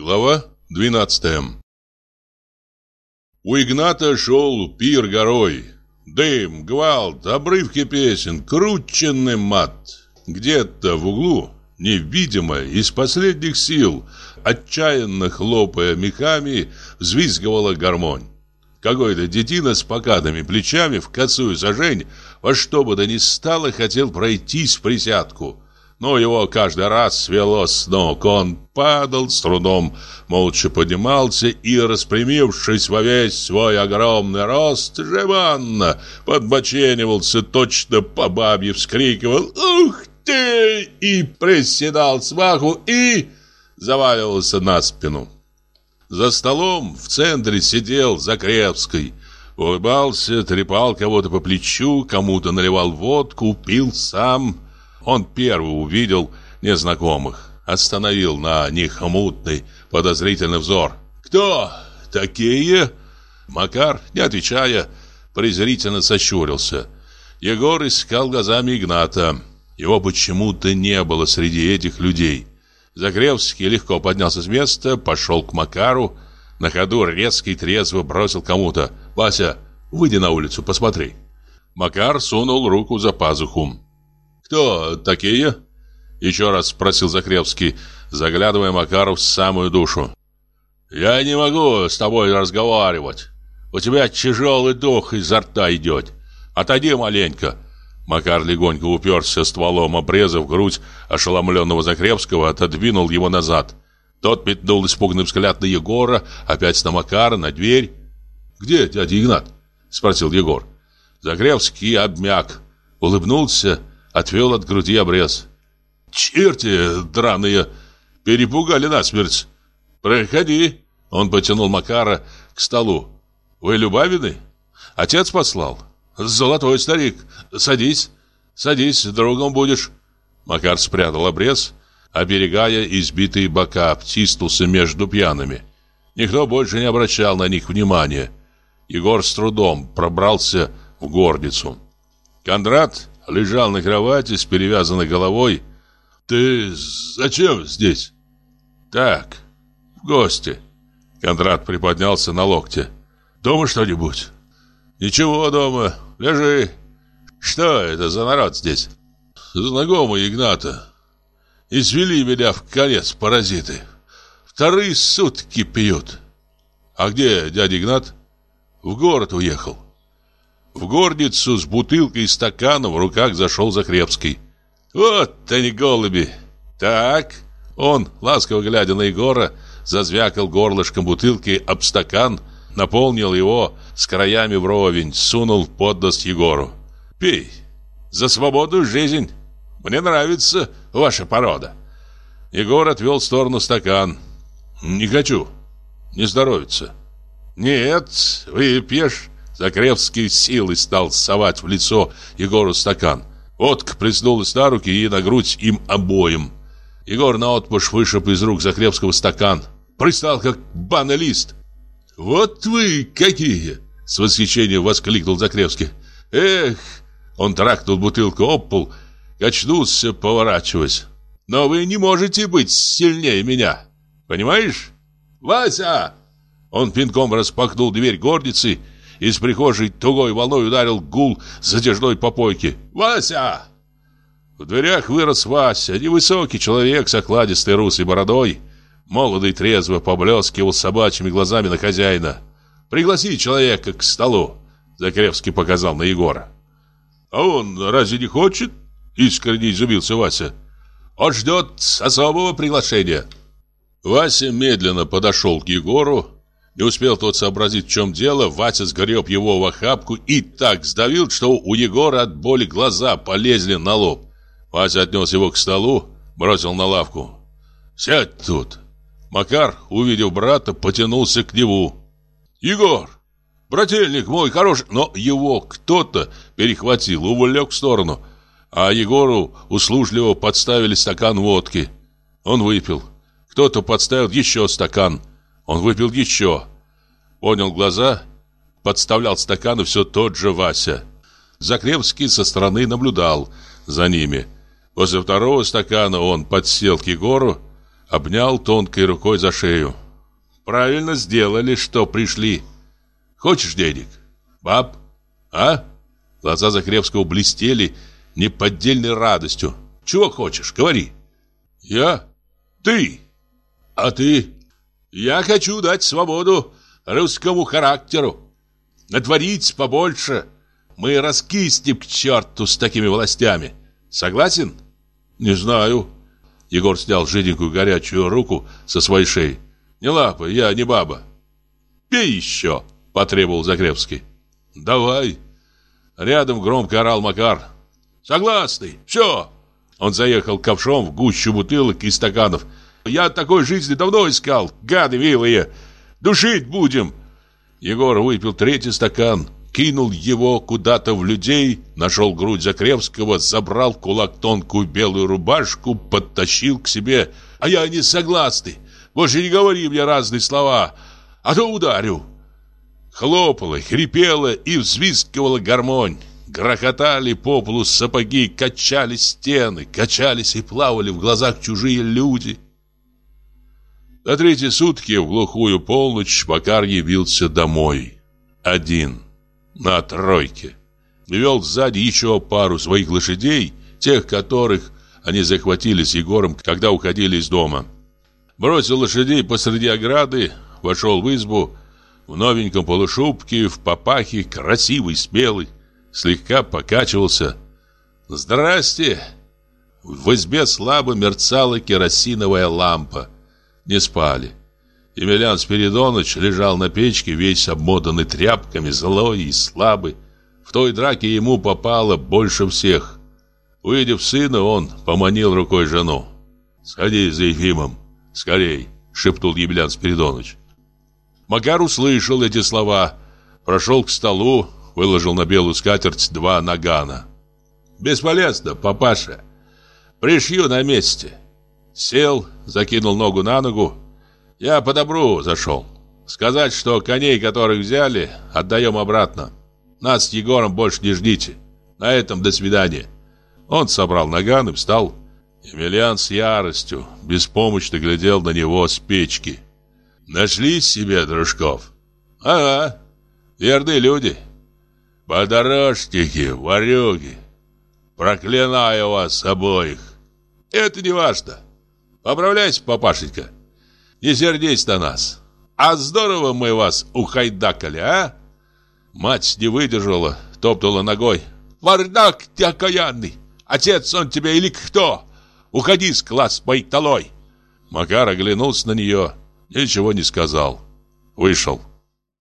Глава 12 У Игната шел пир горой. Дым, гвалт, обрывки песен, крученный мат. Где-то в углу, невидимо, из последних сил, отчаянно хлопая мехами, взвизгивала гармонь. Какой-то детина с покатыми плечами в косую зажень во что бы то ни стало хотел пройтись в присядку – но его каждый раз свело с ног. Он падал с трудом, молча поднимался и, распрямившись во весь свой огромный рост, жеманно подбоченивался, точно по бабье вскрикивал «Ух ты!» и приседал смаху и заваливался на спину. За столом в центре сидел Закревский, улыбался, трепал кого-то по плечу, кому-то наливал водку, пил сам – он первый увидел незнакомых, остановил на них мутный, подозрительный взор. «Кто такие?» Макар, не отвечая, презрительно сощурился. Егор искал глазами Игната. Его почему-то не было среди этих людей. Загревский легко поднялся с места, пошел к Макару. На ходу резко и трезво бросил кому-то. «Вася, выйди на улицу, посмотри». Макар сунул руку за пазуху. «Кто такие?» Еще раз спросил Закревский, заглядывая Макару в самую душу. «Я не могу с тобой разговаривать. У тебя тяжелый дух изо рта идет. Отойди маленько». Макар легонько уперся стволом обреза в грудь ошеломленного Закревского, отодвинул его назад. Тот метнул испуганный взгляд на Егора, опять на Макара, на дверь. «Где дядя Игнат?» — спросил Егор. Загревский обмяк, улыбнулся отвел от груди обрез. «Черти драные! Перепугали насмерть! Проходи!» Он потянул Макара к столу. «Вы Любавины?» «Отец послал. Золотой старик. Садись, садись, другом будешь». Макар спрятал обрез, оберегая избитые бока, обтиснулся между пьяными. Никто больше не обращал на них внимания. Егор с трудом пробрался в горницу. Кондрат лежал на кровати с перевязанной головой. «Ты зачем здесь?» «Так, в гости». Кондрат приподнялся на локте. «Дома что-нибудь?» «Ничего дома. Лежи. Что это за народ здесь?» «Знакомые Игната. Извели меня в конец паразиты. Вторые сутки пьют». «А где дядя Игнат?» «В город уехал». В горницу с бутылкой и стаканом в руках зашел Захребский. «Вот они голуби! Так!» Он, ласково глядя на Егора, зазвякал горлышком бутылки об стакан, наполнил его с краями вровень, сунул под Егору. «Пей! За свободную жизнь! Мне нравится ваша порода!» Егор отвел в сторону стакан. «Не хочу. Не здоровится». «Нет, выпьешь. Закревский силой стал совать в лицо Егору стакан. Водка приснулась на руки и на грудь им обоим. Егор наотмашь вышиб из рук Закревского стакан. Пристал, как банный лист. «Вот вы какие!» — с восхищением воскликнул Закревский. «Эх!» — он тракнул бутылку об пол, качнулся, поворачиваясь. «Но вы не можете быть сильнее меня, понимаешь?» «Вася!» Он пинком распахнул дверь горницы из прихожей тугой волной ударил гул затяжной попойки. «Вася!» В дверях вырос Вася, невысокий человек с окладистой русой бородой. Молодый трезво поблескивал собачьими глазами на хозяина. «Пригласи человека к столу», — Закревский показал на Егора. «А он разве не хочет?» — искренне изумился Вася. «Он ждет особого приглашения». Вася медленно подошел к Егору, не успел тот сообразить, в чем дело, Вася сгреб его в охапку и так сдавил, что у Егора от боли глаза полезли на лоб. Вася отнес его к столу, бросил на лавку. «Сядь тут!» Макар, увидев брата, потянулся к нему. «Егор! Брательник мой хороший!» Но его кто-то перехватил, увлек в сторону, а Егору услужливо подставили стакан водки. Он выпил. Кто-то подставил еще стакан. Он выпил еще. Понял глаза, подставлял стакан и все тот же Вася. Закревский со стороны наблюдал за ними. После второго стакана он подсел к Егору, обнял тонкой рукой за шею. Правильно сделали, что пришли. Хочешь денег? Баб? А? Глаза Закревского блестели неподдельной радостью. Чего хочешь? Говори. Я? Ты? А ты? Я хочу дать свободу русскому характеру. Натворить побольше. Мы раскиснем к черту с такими властями. Согласен? Не знаю. Егор снял жиденькую горячую руку со своей шеи. Не лапай, я не баба. Пей еще, потребовал Загребский. Давай. Рядом громко орал Макар. Согласный, все. Он заехал ковшом в гущу бутылок и стаканов. Я такой жизни давно искал, гады милые. Душить будем. Егор выпил третий стакан, кинул его куда-то в людей, нашел грудь Закревского, забрал кулак тонкую белую рубашку, подтащил к себе. А я не согласный. Больше не говори мне разные слова, а то ударю. Хлопала, хрипела и взвизгивала гармонь. Грохотали по полу сапоги, качались стены, качались и плавали в глазах чужие люди. На третьи сутки в глухую полночь Макар явился домой. Один, на тройке. Вел сзади еще пару своих лошадей, тех, которых они захватили с Егором, когда уходили из дома. Бросил лошадей посреди ограды, вошел в избу, в новеньком полушубке, в папахе, красивый, смелый, слегка покачивался. «Здрасте!» В избе слабо мерцала керосиновая лампа. Не спали. Емельян Спиридоныч лежал на печке, весь обмотанный тряпками, злой и слабый. В той драке ему попало больше всех. Увидев сына, он поманил рукой жену. «Сходи за Ефимом, скорей!» — шепнул Емельян Спиридоныч. Макар услышал эти слова, прошел к столу, выложил на белую скатерть два нагана. «Бесполезно, папаша. Пришью на месте». Сел, закинул ногу на ногу. Я по добру зашел. Сказать, что коней, которых взяли, отдаем обратно. Нас с Егором больше не ждите. На этом до свидания. Он собрал наган и встал. Емельян с яростью беспомощно глядел на него с печки. Нашли себе дружков? Ага, верные люди. Подорожники, ворюги. Проклинаю вас обоих. Это не важно. Поправляйся, папашенька. Не сердись на нас. А здорово мы вас ухайдакали, а? Мать не выдержала, топнула ногой. Вардак ты окаянный! Отец он тебе или кто? Уходи с класс моих долой!» Макар оглянулся на нее Ничего не сказал. Вышел.